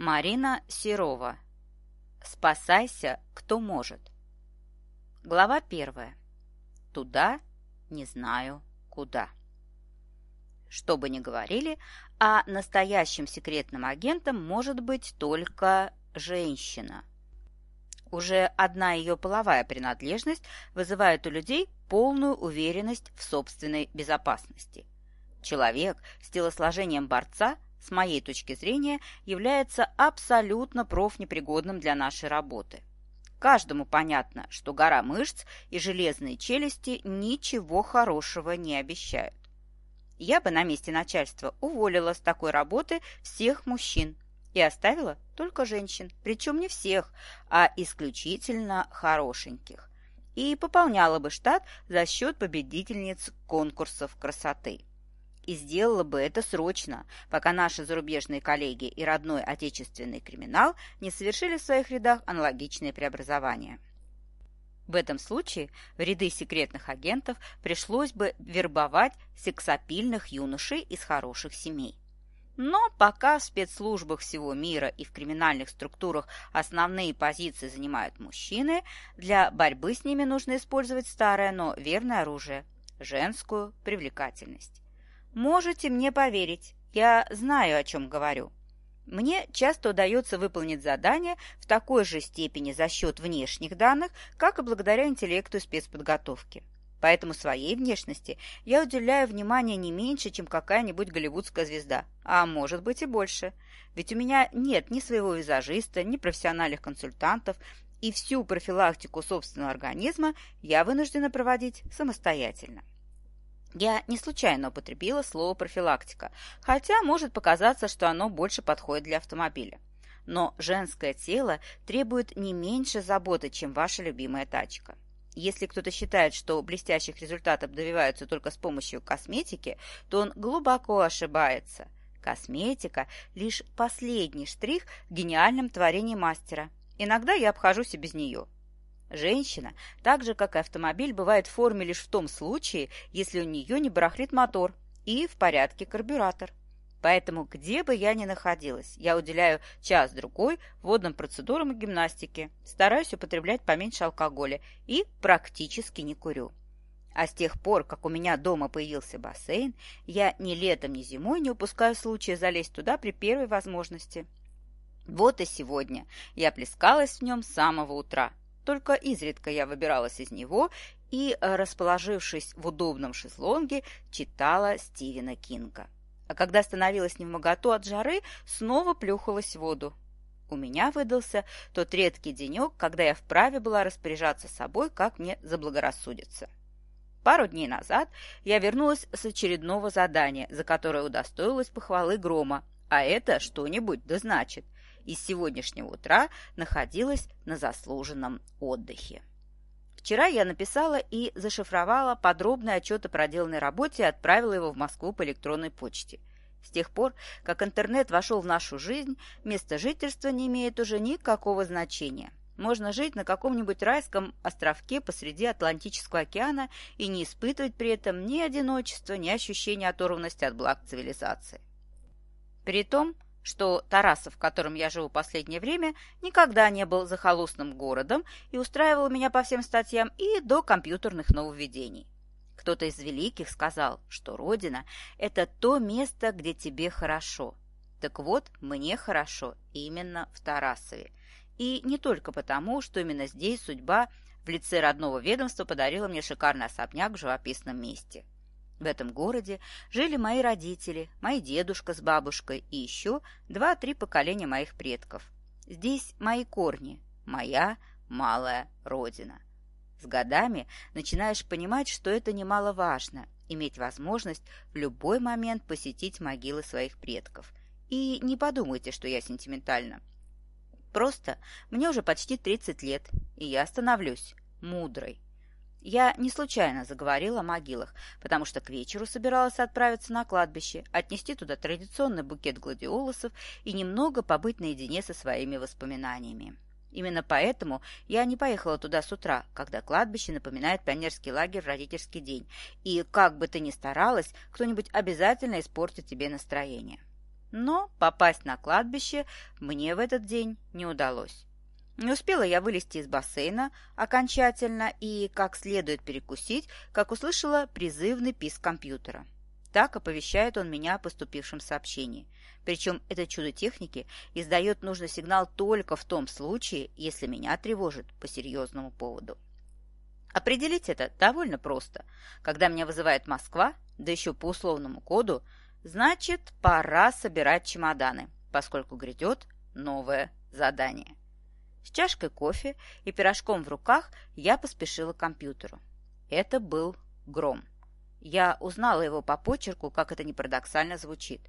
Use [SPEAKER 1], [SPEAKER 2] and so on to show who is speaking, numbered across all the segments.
[SPEAKER 1] Марина Серова. Спасайся, кто может. Глава первая. Туда не знаю куда. Что бы ни говорили, а настоящим секретным агентом может быть только женщина. Уже одна ее половая принадлежность вызывает у людей полную уверенность в собственной безопасности. Человек с телосложением борца – с моей точки зрения, является абсолютно профнепригодным для нашей работы. Каждому понятно, что гора мышц и железные челюсти ничего хорошего не обещают. Я бы на месте начальства уволила с такой работы всех мужчин и оставила только женщин, причем не всех, а исключительно хорошеньких, и пополняла бы штат за счет победительниц конкурсов красоты и сделала бы это срочно, пока наши зарубежные коллеги и родной отечественный криминал не совершили в своих рядах аналогичные преобразования. В этом случае в ряды секретных агентов пришлось бы вербовать сексапильных юношей из хороших семей. Но пока в спецслужбах всего мира и в криминальных структурах основные позиции занимают мужчины, для борьбы с ними нужно использовать старое, но верное оружие – женскую привлекательность. Можете мне поверить, я знаю, о чем говорю. Мне часто удается выполнить задания в такой же степени за счет внешних данных, как и благодаря интеллекту и спецподготовке. Поэтому своей внешности я уделяю внимание не меньше, чем какая-нибудь голливудская звезда, а может быть и больше. Ведь у меня нет ни своего визажиста, ни профессиональных консультантов, и всю профилактику собственного организма я вынуждена проводить самостоятельно. Я не случайно употребила слово «профилактика», хотя может показаться, что оно больше подходит для автомобиля. Но женское тело требует не меньше заботы, чем ваша любимая тачка. Если кто-то считает, что блестящих результатов добиваются только с помощью косметики, то он глубоко ошибается. Косметика – лишь последний штрих в гениальном творении мастера. Иногда я обхожусь и без нее – Женщина, так же как и автомобиль, бывает в форме лишь в том случае, если у нее не барахлит мотор и в порядке карбюратор. Поэтому, где бы я ни находилась, я уделяю час-другой водным процедурам и гимнастике, стараюсь употреблять поменьше алкоголя и практически не курю. А с тех пор, как у меня дома появился бассейн, я ни летом, ни зимой не упускаю случая залезть туда при первой возможности. Вот и сегодня я плескалась в нем с самого утра – только изредка я выбиралась из него и, расположившись в удобном шезлонге, читала Стивена Кинга. А когда становилась невмоготу от жары, снова плюхалась в воду. У меня выдался тот редкий денек, когда я вправе была распоряжаться собой, как мне заблагорассудится. Пару дней назад я вернулась с очередного задания, за которое удостоилась похвалы грома, а это что-нибудь да значит – и с сегодняшнего утра находилась на заслуженном отдыхе. Вчера я написала и зашифровала подробный отчет о проделанной работе и отправила его в Москву по электронной почте. С тех пор, как интернет вошел в нашу жизнь, место жительства не имеет уже никакого значения. Можно жить на каком-нибудь райском островке посреди Атлантического океана и не испытывать при этом ни одиночества, ни ощущения оторванности от благ цивилизации. При том, что Тарасов, в котором я живу последнее время, никогда не был захолустным городом и устраивал меня по всем статьям и до компьютерных нововведений. Кто-то из великих сказал, что Родина – это то место, где тебе хорошо. Так вот, мне хорошо именно в Тарасове. И не только потому, что именно здесь судьба в лице родного ведомства подарила мне шикарный особняк в живописном месте – в этом городе жили мои родители, мой дедушка с бабушкой и еще два-три поколения моих предков. Здесь мои корни, моя малая родина. С годами начинаешь понимать, что это немаловажно – иметь возможность в любой момент посетить могилы своих предков. И не подумайте, что я сентиментальна. Просто мне уже почти 30 лет, и я становлюсь мудрой. Я не случайно заговорила о могилах, потому что к вечеру собиралась отправиться на кладбище, отнести туда традиционный букет гладиолусов и немного побыть наедине со своими воспоминаниями. Именно поэтому я не поехала туда с утра, когда кладбище напоминает пионерский лагерь в родительский день, и как бы ты ни старалась, кто-нибудь обязательно испортит тебе настроение. Но попасть на кладбище мне в этот день не удалось. Не успела я вылезти из бассейна окончательно и как следует перекусить, как услышала призывный писк компьютера. Так оповещает он меня о поступившем сообщении. Причем это чудо техники издает нужный сигнал только в том случае, если меня тревожит по серьезному поводу. Определить это довольно просто. Когда меня вызывает Москва, да еще по условному коду, значит, пора собирать чемоданы, поскольку грядет новое задание. С чашкой кофе и пирожком в руках я поспешила к компьютеру. Это был гром. Я узнала его по почерку, как это не парадоксально звучит.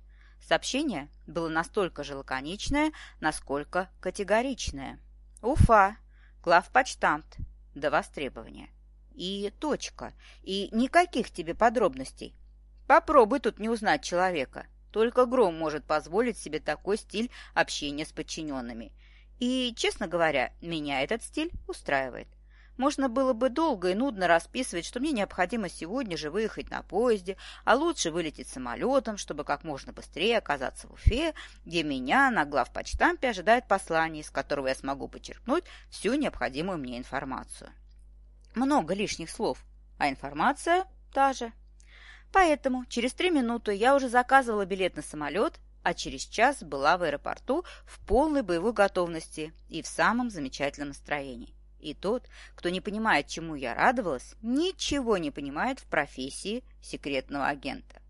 [SPEAKER 1] Сообщение было настолько же лаконичное, насколько категоричное. Уфа, главпочтамт, до востребования. И точка. И никаких тебе подробностей. Попробуй тут не узнать человека. Только Гром может позволить себе такой стиль общения с подчиненными. И, честно говоря, меня этот стиль устраивает. Можно было бы долго и нудно расписывать, что мне необходимо сегодня же выехать на поезде, а лучше вылететь самолетом, чтобы как можно быстрее оказаться в Уфе, где меня на главпочтампе ожидает послание, из которого я смогу подчеркнуть всю необходимую мне информацию. Много лишних слов, а информация та же. Поэтому через три минуты я уже заказывала билет на самолет, а через час была в аэропорту в полной боевой готовности и в самом замечательном настроении. И тот, кто не понимает, чему я радовалась, ничего не понимает в профессии секретного агента.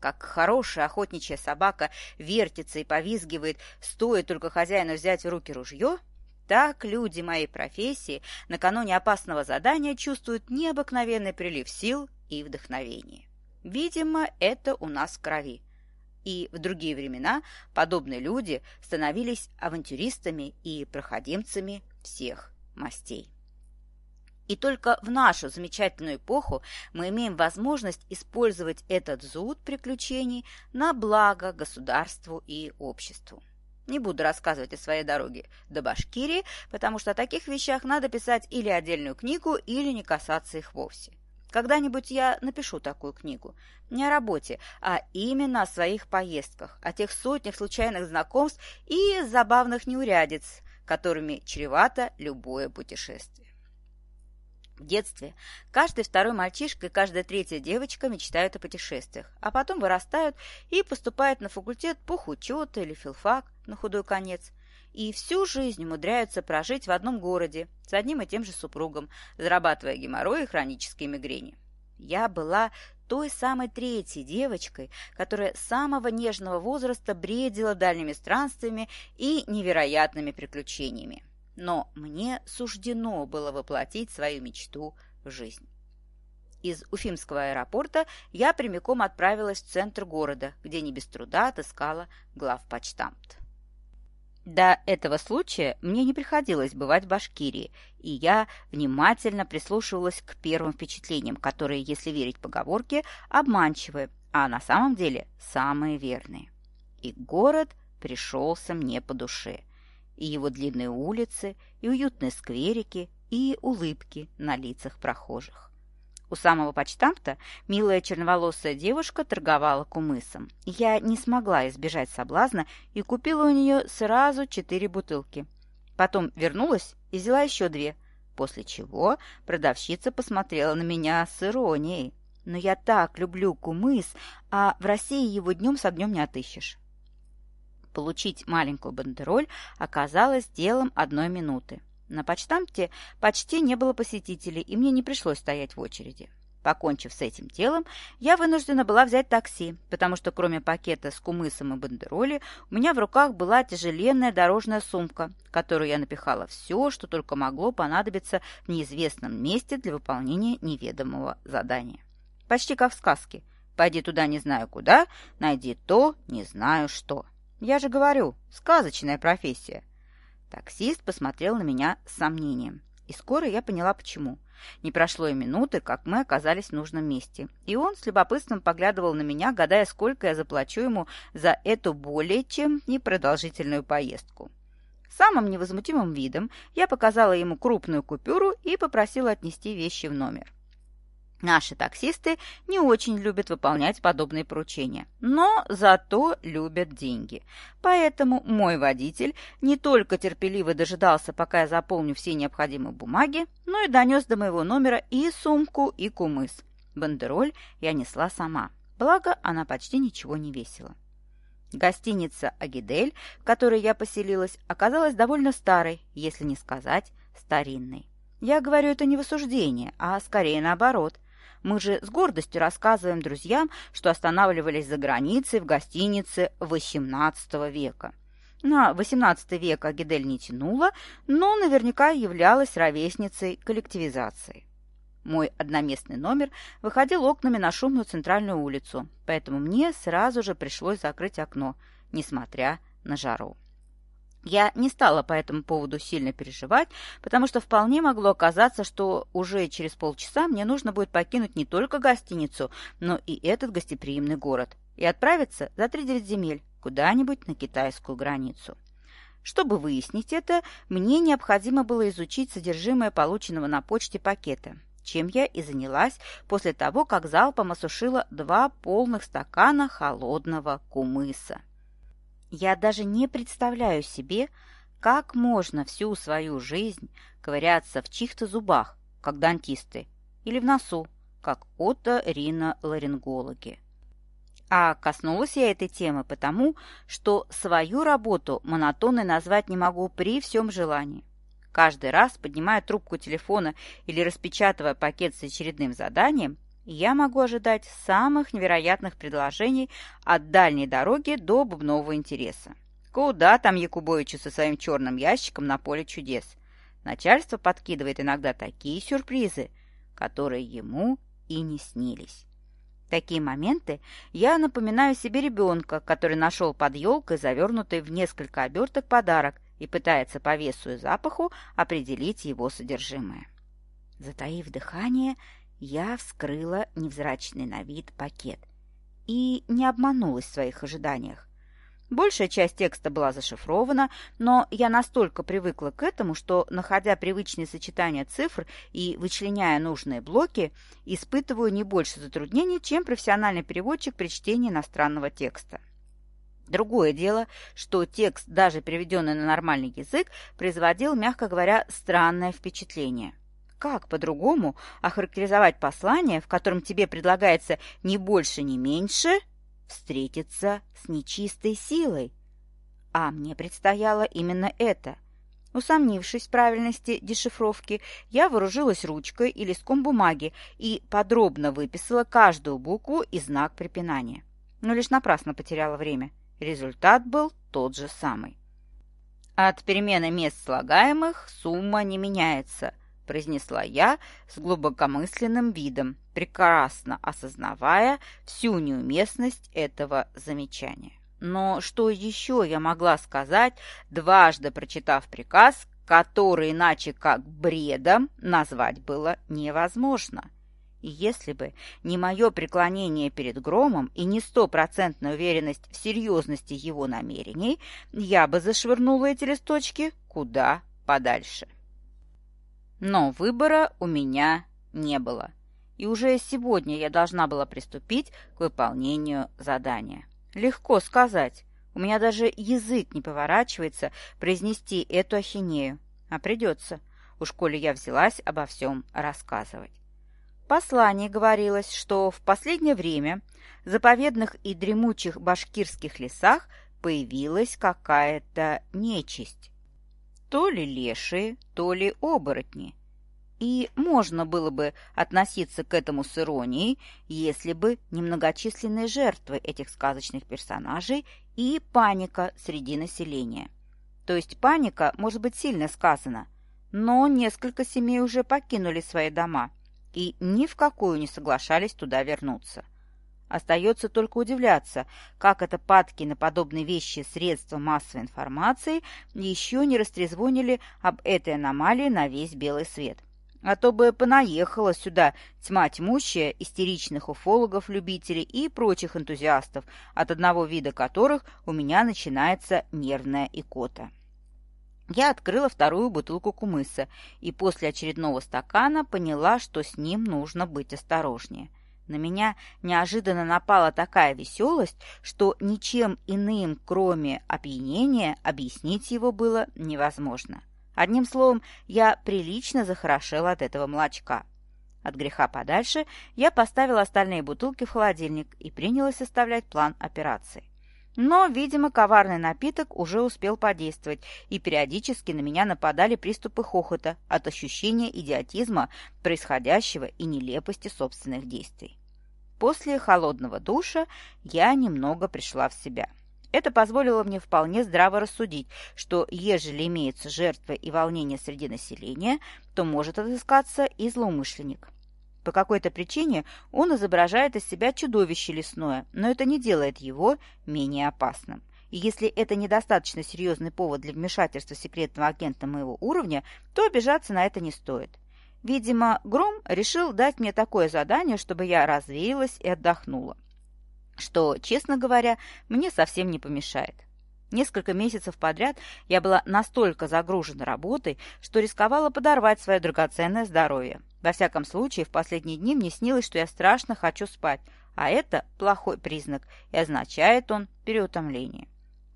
[SPEAKER 1] Как хорошая охотничья собака вертится и повизгивает, стоит только хозяину взять в руки ружье, так люди моей профессии накануне опасного задания чувствуют необыкновенный прилив сил и вдохновения. Видимо, это у нас в крови и в другие времена подобные люди становились авантюристами и проходимцами всех мастей. И только в нашу замечательную эпоху мы имеем возможность использовать этот зуд приключений на благо государству и обществу. Не буду рассказывать о своей дороге до Башкирии, потому что о таких вещах надо писать или отдельную книгу, или не касаться их вовсе. Когда-нибудь я напишу такую книгу. Не о работе, а именно о своих поездках, о тех сотнях случайных знакомств и забавных неурядиц, которыми чревато любое путешествие. В детстве каждый второй мальчишка и каждая третья девочка мечтают о путешествиях, а потом вырастают и поступают на факультет пухучета или филфак на худой конец и всю жизнь умудряются прожить в одном городе с одним и тем же супругом, зарабатывая геморрой и хронические мигрени. Я была той самой третьей девочкой, которая с самого нежного возраста бредила дальними странствиями и невероятными приключениями. Но мне суждено было воплотить свою мечту в жизнь. Из Уфимского аэропорта я прямиком отправилась в центр города, где не без труда отыскала главпочтамт. До этого случая мне не приходилось бывать в Башкирии, и я внимательно прислушивалась к первым впечатлениям, которые, если верить поговорке, обманчивы, а на самом деле самые верные. И город пришелся мне по душе. И его длинные улицы, и уютные скверики, и улыбки на лицах прохожих. У самого почтамта милая черноволосая девушка торговала кумысом. Я не смогла избежать соблазна и купила у нее сразу четыре бутылки. Потом вернулась и взяла еще две, после чего продавщица посмотрела на меня с иронией. «Но я так люблю кумыс, а в России его днем с огнем не отыщешь». Получить маленькую бандероль оказалось делом одной минуты. На почтамте почти не было посетителей, и мне не пришлось стоять в очереди. Покончив с этим делом, я вынуждена была взять такси, потому что кроме пакета с кумысом и бандероли у меня в руках была тяжеленная дорожная сумка, в которую я напихала все, что только могло понадобиться в неизвестном месте для выполнения неведомого задания. Почти как в сказке. «Пойди туда не знаю куда, найди то, не знаю что». Я же говорю, сказочная профессия. Таксист посмотрел на меня с сомнением. И скоро я поняла, почему. Не прошло и минуты, как мы оказались в нужном месте. И он с любопытством поглядывал на меня, гадая, сколько я заплачу ему за эту более чем непродолжительную поездку. Самым невозмутимым видом я показала ему крупную купюру и попросила отнести вещи в номер. Наши таксисты не очень любят выполнять подобные поручения, но зато любят деньги. Поэтому мой водитель не только терпеливо дожидался, пока я заполню все необходимые бумаги, но и донес до моего номера и сумку, и кумыс. Бандероль я несла сама, благо она почти ничего не весила. Гостиница «Агидель», в которой я поселилась, оказалась довольно старой, если не сказать старинной. Я говорю это не в осуждение, а скорее наоборот – мы же с гордостью рассказываем друзьям, что останавливались за границей в гостинице XVIII века. На XVIII век Агидель не тянула, но наверняка являлась ровесницей коллективизации. Мой одноместный номер выходил окнами на шумную центральную улицу, поэтому мне сразу же пришлось закрыть окно, несмотря на жару. Я не стала по этому поводу сильно переживать, потому что вполне могло оказаться, что уже через полчаса мне нужно будет покинуть не только гостиницу, но и этот гостеприимный город и отправиться за 3-9 земель куда-нибудь на китайскую границу. Чтобы выяснить это, мне необходимо было изучить содержимое полученного на почте пакета, чем я и занялась после того, как залпом осушила два полных стакана холодного кумыса. Я даже не представляю себе, как можно всю свою жизнь ковыряться в чьих-то зубах, как дантисты, или в носу, как оториноларингологи. А коснулась я этой темы потому, что свою работу монотонной назвать не могу при всем желании. Каждый раз, поднимая трубку телефона или распечатывая пакет с очередным заданием, я могу ожидать самых невероятных предложений от дальней дороги до бубнового интереса. Куда там Якубовичу со своим черным ящиком на поле чудес? Начальство подкидывает иногда такие сюрпризы, которые ему и не снились. В такие моменты я напоминаю себе ребенка, который нашел под елкой завернутый в несколько оберток подарок и пытается по весу и запаху определить его содержимое. Затаив дыхание, я вскрыла невзрачный на вид пакет и не обманулась в своих ожиданиях. Большая часть текста была зашифрована, но я настолько привыкла к этому, что, находя привычные сочетания цифр и вычленяя нужные блоки, испытываю не больше затруднений, чем профессиональный переводчик при чтении иностранного текста. Другое дело, что текст, даже переведенный на нормальный язык, производил, мягко говоря, странное впечатление – как по-другому охарактеризовать послание, в котором тебе предлагается не больше, не меньше встретиться с нечистой силой? А мне предстояло именно это. Усомнившись в правильности дешифровки, я вооружилась ручкой и листком бумаги и подробно выписала каждую букву и знак препинания. Но лишь напрасно потеряла время. Результат был тот же самый. От перемены мест слагаемых сумма не меняется – произнесла я с глубокомысленным видом, прекрасно осознавая всю неуместность этого замечания. Но что еще я могла сказать, дважды прочитав приказ, который иначе как бредом назвать было невозможно? И если бы не мое преклонение перед Громом и не стопроцентная уверенность в серьезности его намерений, я бы зашвырнула эти листочки куда подальше. Но выбора у меня не было. И уже сегодня я должна была приступить к выполнению задания. Легко сказать. У меня даже язык не поворачивается произнести эту ахинею. А придется. Уж коли я взялась обо всем рассказывать. В послании говорилось, что в последнее время в заповедных и дремучих башкирских лесах появилась какая-то нечисть. То ли лешие, то ли оборотни. И можно было бы относиться к этому с иронией, если бы не многочисленные жертвы этих сказочных персонажей и паника среди населения. То есть паника может быть сильно сказана, но несколько семей уже покинули свои дома и ни в какую не соглашались туда вернуться. Остается только удивляться, как это падки на подобные вещи средства массовой информации еще не растрезвонили об этой аномалии на весь белый свет. А то бы понаехала сюда тьма тьмущая истеричных уфологов-любителей и прочих энтузиастов, от одного вида которых у меня начинается нервная икота. Я открыла вторую бутылку кумыса и после очередного стакана поняла, что с ним нужно быть осторожнее. На меня неожиданно напала такая веселость, что ничем иным, кроме опьянения, объяснить его было невозможно. Одним словом, я прилично захорошела от этого молочка. От греха подальше я поставила остальные бутылки в холодильник и принялась составлять план операции. Но, видимо, коварный напиток уже успел подействовать, и периодически на меня нападали приступы хохота от ощущения идиотизма происходящего и нелепости собственных действий. После холодного душа я немного пришла в себя. Это позволило мне вполне здраво рассудить, что ежели имеются жертвы и волнения среди населения, то может отыскаться и злоумышленник. По какой-то причине он изображает из себя чудовище лесное, но это не делает его менее опасным. И если это недостаточно серьезный повод для вмешательства секретного агента моего уровня, то обижаться на это не стоит. Видимо, Гром решил дать мне такое задание, чтобы я развеялась и отдохнула. Что, честно говоря, мне совсем не помешает. Несколько месяцев подряд я была настолько загружена работой, что рисковала подорвать свое драгоценное здоровье. Во всяком случае, в последние дни мне снилось, что я страшно хочу спать, а это плохой признак, и означает он переутомление.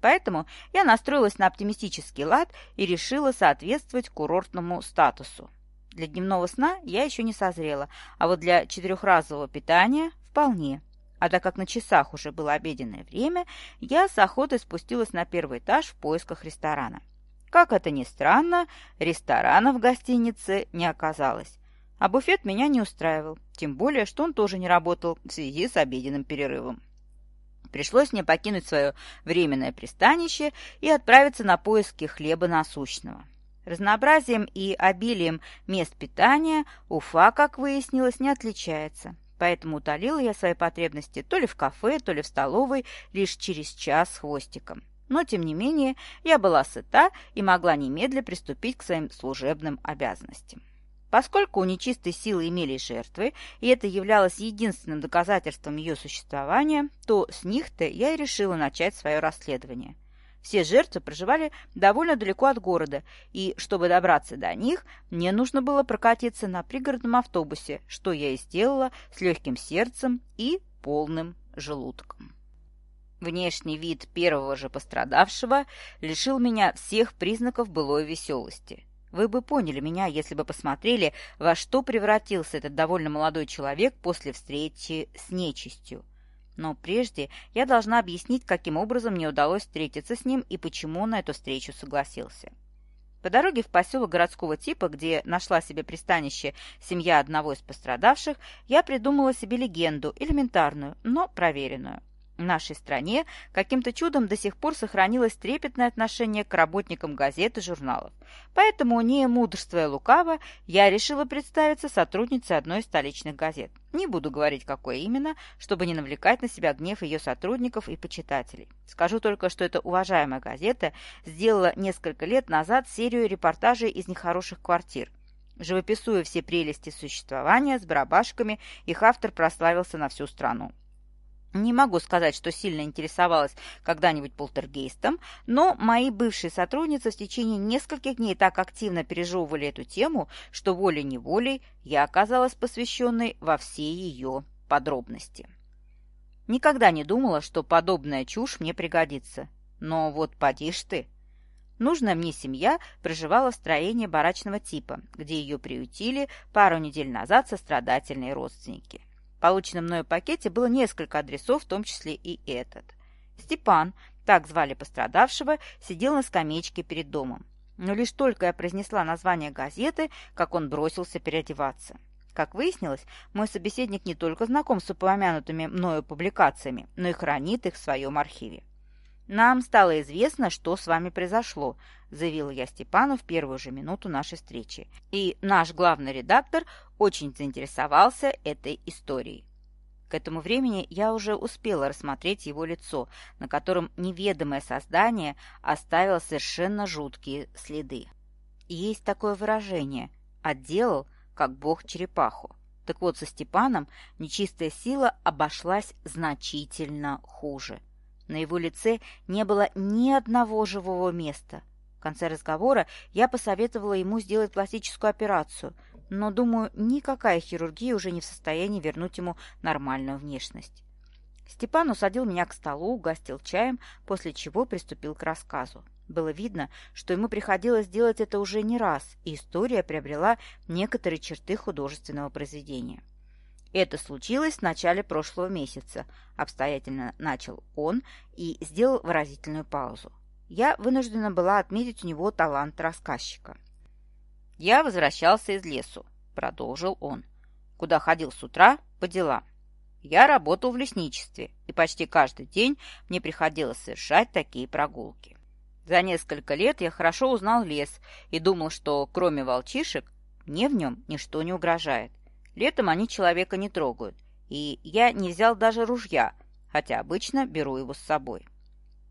[SPEAKER 1] Поэтому я настроилась на оптимистический лад и решила соответствовать курортному статусу. Для дневного сна я еще не созрела, а вот для четырехразового питания вполне. А так как на часах уже было обеденное время, я с охотой спустилась на первый этаж в поисках ресторана. Как это ни странно, ресторана в гостинице не оказалось. А буфет меня не устраивал, тем более, что он тоже не работал в связи с обеденным перерывом. Пришлось мне покинуть свое временное пристанище и отправиться на поиски хлеба насущного. Разнообразием и обилием мест питания Уфа, как выяснилось, не отличается поэтому утолила я свои потребности то ли в кафе, то ли в столовой лишь через час с хвостиком. Но, тем не менее, я была сыта и могла немедля приступить к своим служебным обязанностям. Поскольку у нечистой силы имелись жертвы, и это являлось единственным доказательством ее существования, то с них-то я и решила начать свое расследование. Все жертвы проживали довольно далеко от города, и, чтобы добраться до них, мне нужно было прокатиться на пригородном автобусе, что я и сделала с легким сердцем и полным желудком. Внешний вид первого же пострадавшего лишил меня всех признаков былой веселости. Вы бы поняли меня, если бы посмотрели, во что превратился этот довольно молодой человек после встречи с нечистью. Но прежде я должна объяснить, каким образом мне удалось встретиться с ним и почему на эту встречу согласился. По дороге в поселок городского типа, где нашла себе пристанище семья одного из пострадавших, я придумала себе легенду, элементарную, но проверенную. В нашей стране каким-то чудом до сих пор сохранилось трепетное отношение к работникам газет и журналов. Поэтому, не мудрствуя лукаво, я решила представиться сотрудницей одной из столичных газет. Не буду говорить, какой именно, чтобы не навлекать на себя гнев ее сотрудников и почитателей. Скажу только, что эта уважаемая газета сделала несколько лет назад серию репортажей из нехороших квартир. Живописуя все прелести существования с барабашками, их автор прославился на всю страну. Не могу сказать, что сильно интересовалась когда-нибудь полтергейстом, но мои бывшие сотрудницы в течение нескольких дней так активно пережевывали эту тему, что волей-неволей я оказалась посвященной во все ее подробности. Никогда не думала, что подобная чушь мне пригодится. Но вот поди ж ты. Нужная мне семья проживала в строении барачного типа, где ее приютили пару недель назад сострадательные родственники полученном мною пакете было несколько адресов, в том числе и этот. Степан, так звали пострадавшего, сидел на скамеечке перед домом. Но лишь только я произнесла название газеты, как он бросился переодеваться. Как выяснилось, мой собеседник не только знаком с упомянутыми мною публикациями, но и хранит их в своем архиве. «Нам стало известно, что с вами произошло», – заявила я Степану в первую же минуту нашей встречи. «И наш главный редактор очень заинтересовался этой историей». К этому времени я уже успела рассмотреть его лицо, на котором неведомое создание оставило совершенно жуткие следы. есть такое выражение «отделал, как бог черепаху». Так вот, со Степаном нечистая сила обошлась значительно хуже – на его лице не было ни одного живого места. конце разговора я посоветовала ему сделать пластическую операцию, но, думаю, никакая хирургия уже не в состоянии вернуть ему нормальную внешность. Степан усадил меня к столу, угостил чаем, после чего приступил к рассказу. Было видно, что ему приходилось делать это уже не раз, и история приобрела некоторые черты художественного произведения. Это случилось в начале прошлого месяца, обстоятельно начал он и сделал выразительную паузу. Я вынуждена была отметить у него талант рассказчика. «Я возвращался из лесу», — продолжил он, — «куда ходил с утра по делам. Я работал в лесничестве, и почти каждый день мне приходилось совершать такие прогулки. За несколько лет я хорошо узнал лес и думал, что кроме волчишек мне в нем ничто не угрожает. Летом они человека не трогают, и я не взял даже ружья, хотя обычно беру его с собой.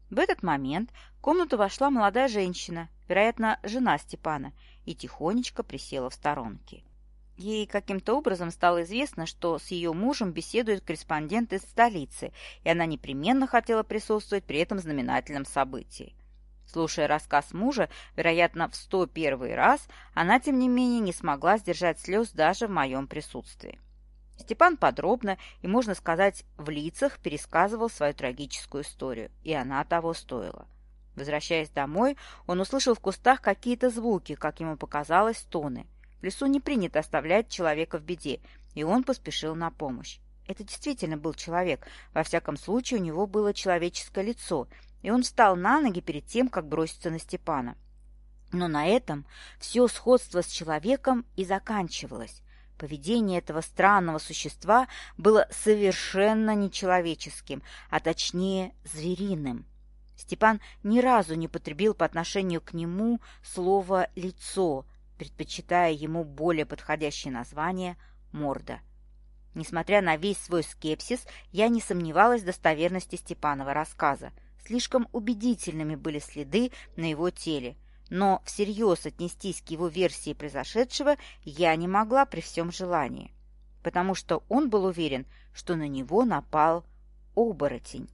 [SPEAKER 1] В этот момент в комнату вошла молодая женщина, вероятно, жена Степана, и тихонечко присела в сторонке. Ей каким-то образом стало известно, что с ее мужем беседует корреспондент из столицы, и она непременно хотела присутствовать при этом знаменательном событии. Слушая рассказ мужа, вероятно, в сто первый раз, она, тем не менее, не смогла сдержать слез даже в моем присутствии. Степан подробно и, можно сказать, в лицах пересказывал свою трагическую историю, и она того стоила. Возвращаясь домой, он услышал в кустах какие-то звуки, как ему показалось, тоны. В лесу не принято оставлять человека в беде, и он поспешил на помощь. Это действительно был человек, во всяком случае у него было человеческое лицо, и он встал на ноги перед тем, как броситься на Степана. Но на этом все сходство с человеком и заканчивалось. Поведение этого странного существа было совершенно нечеловеческим, а точнее звериным. Степан ни разу не потребил по отношению к нему слово «лицо», предпочитая ему более подходящее название «морда». Несмотря на весь свой скепсис, я не сомневалась в достоверности Степанова рассказа – Слишком убедительными были следы на его теле, но всерьез отнестись к его версии произошедшего я не могла при всем желании, потому что он был уверен, что на него напал оборотень.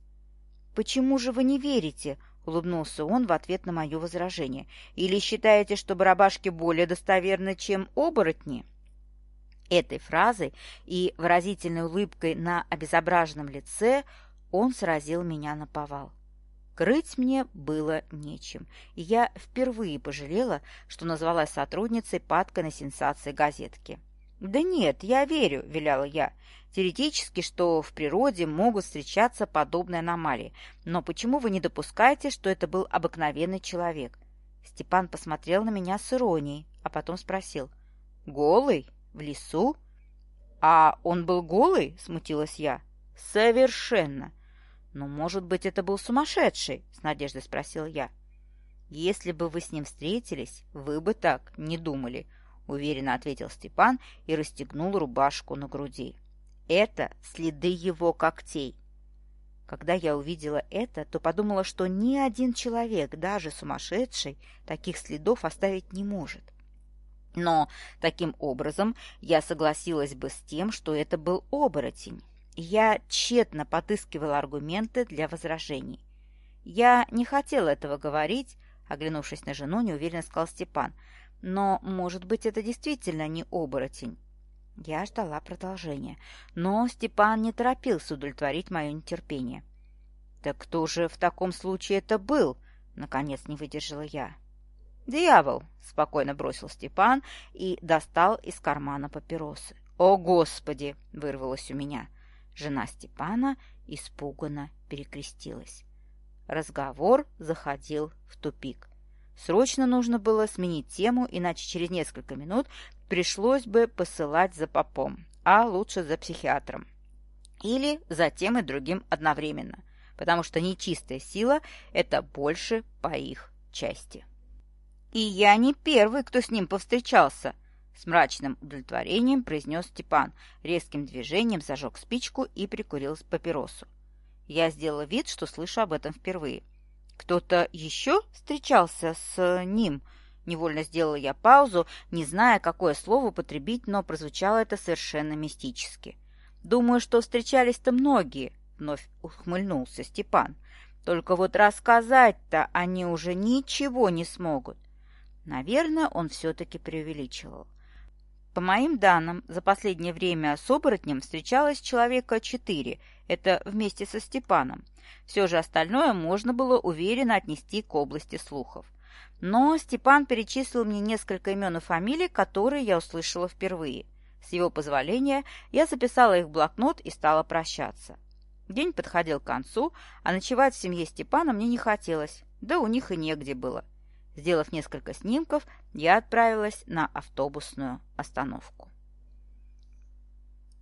[SPEAKER 1] «Почему же вы не верите?» — улыбнулся он в ответ на мое возражение. «Или считаете, что барабашки более достоверны, чем оборотни?» Этой фразой и выразительной улыбкой на обезображенном лице он сразил меня на повал. Крыть мне было нечем, и я впервые пожалела, что назвалась сотрудницей падкой на сенсации газетки. «Да нет, я верю», — виляла я. «Теоретически, что в природе могут встречаться подобные аномалии. Но почему вы не допускаете, что это был обыкновенный человек?» Степан посмотрел на меня с иронией, а потом спросил. «Голый? В лесу?» «А он был голый?» — смутилась я. «Совершенно. «Но, может быть, это был сумасшедший?» — с надеждой спросил я. «Если бы вы с ним встретились, вы бы так не думали», — уверенно ответил Степан и расстегнул рубашку на груди. «Это следы его когтей». Когда я увидела это, то подумала, что ни один человек, даже сумасшедший, таких следов оставить не может. Но таким образом я согласилась бы с тем, что это был оборотень. Я тщетно подыскивала аргументы для возражений. Я не хотела этого говорить, оглянувшись на жену, неуверенно сказал Степан. Но, может быть, это действительно не оборотень. Я ждала продолжения, но Степан не торопился удовлетворить мое нетерпение. «Так кто же в таком случае это был?» — наконец не выдержала я. «Дьявол!» — спокойно бросил Степан и достал из кармана папиросы. «О, Господи!» — вырвалось у меня. Жена Степана испуганно перекрестилась. Разговор заходил в тупик. Срочно нужно было сменить тему, иначе через несколько минут пришлось бы посылать за попом, а лучше за психиатром. Или за тем и другим одновременно, потому что нечистая сила – это больше по их части. И я не первый, кто с ним повстречался – с мрачным удовлетворением произнес Степан, резким движением зажег спичку и прикурил папиросу. Я сделала вид, что слышу об этом впервые. «Кто-то еще встречался с ним?» Невольно сделала я паузу, не зная, какое слово употребить, но прозвучало это совершенно мистически. «Думаю, что встречались-то многие», — вновь ухмыльнулся Степан. Только вот рассказать-то они уже ничего не смогут. Наверное, он все-таки преувеличивал. По моим данным, за последнее время с оборотнем встречалось человека четыре, это вместе со Степаном. Все же остальное можно было уверенно отнести к области слухов. Но Степан перечислил мне несколько имен и фамилий, которые я услышала впервые. С его позволения я записала их в блокнот и стала прощаться. День подходил к концу, а ночевать в семье Степана мне не хотелось, да у них и негде было. Сделав несколько снимков, я отправилась на автобусную остановку.